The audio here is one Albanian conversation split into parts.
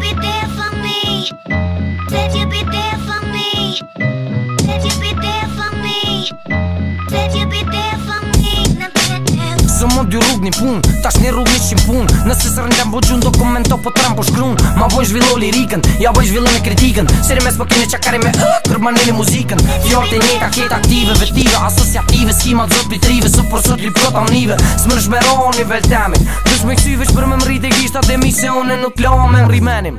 be there for me? Said you'd be there for me. dy rrug një pun Tash një rrug një shim pun Nëse së rëndjam bo gjun do komento po të po shkrun Ma boj zhvillo lirikën Ja boj zhvillo me kritikën Seri mes po kene që kare me ëh Kër ma njëli muzikën Fjor të njëta kjetë aktive Vetive asosiative Skima të zot pitrive Së për sot li prota unive Së më në një vel Dush me kësive që për me më rrit e Dhe mi se une nuk lo me më rrimenim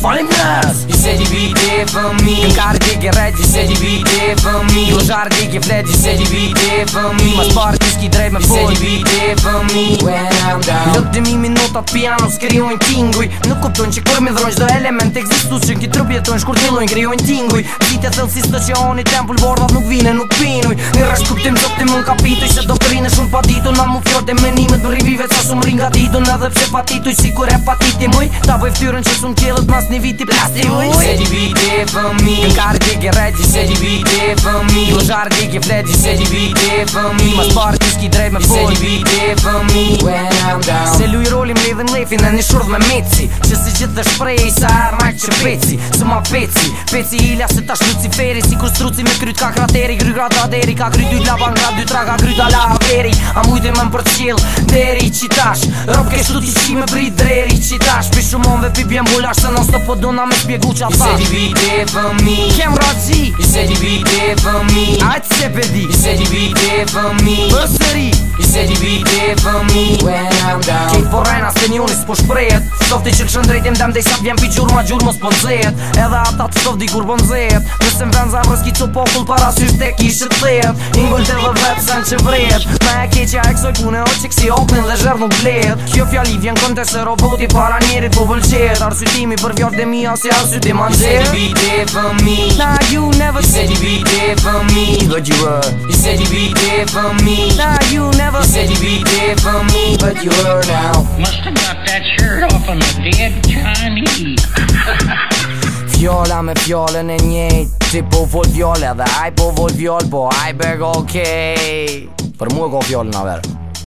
funny blast You said you'd be there for me You're to kar dike red, you said you'd be there for me You're to Yozar dike fled, you said you'd be there for me My parties ki dreef me voor You said you'd be there for me well, down down Lëk dhe mimi notat piano s'kriojn tinguj Nuk kupton që kërmi dhrojnë qdo element eksistu Që në kitrë pjetojn shkurtilojn kriojn tinguj Gjitja thëllë të që onë i tempull bordat nuk vine nuk pinuj Në rrash kuptim të optim në kapitoj që do kërine shumë patito Na mu fjord e menimet në rivive që asum ringa dido Në dhe pse patitoj si kur e patiti muj Ta bëj ftyrën që sun kjellët mas një viti plasti muj Se di vite fëmi Në kartë dike regji Se di vite fëmi Në zharë dike fletji Se di vite fëmi Mas partis ki drejt me fëll Se di vite fëmi When down down Se lu i roli më lidhën lefi në një shurdh me meci Që si gjithë dhe shprej sa arë që peci Së ma peci, peci i ila se tash luciferi Si kur struci me kryt ka krateri, kryt ka deri Ka kryt dujt laban grab, dujt ka kryt ala la haveri A mujt me më për qil, deri i tash Rop ke shtu ti shi me pri dreri i tash Pi shumon dhe pi bjen bulash se non stop po me shpjegu qa fa I se di bide për mi Kem razi I se di bide për mi Ajt se pedi I se di bide për mi Pësëri You said you'd be there for me when I'm down Kej forena s'ke një unis po shprejet Softi që lëshën drejtim dem dhe i sap vjen pi gjur ma gjur mos po nëzhet Edhe ata të softi kur po nëzhet Nëse më venza më rëski të popull para syrë të kishë të let Ingon të dhe vetë sen që vret Me e keqja e kësoj kune o që kësi oknin dhe zherë nuk let Kjo fjalli vjen kënte se roboti para njerit po vëlqet Arsytimi për vjarë dhe mi asë ja arsyt i You said you'd be there for me Nah you never You said you'd be there for me You you were said you'd be there for me Nah you never never You said you'd be there for me, but you are now Must have got that shirt off on of the dead Chinese Fjolla me fjollën e njejt Ti po vol vjolle dhe aj po vol vjoll Po aj beg okej okay. Për mu e ko fjollën a verë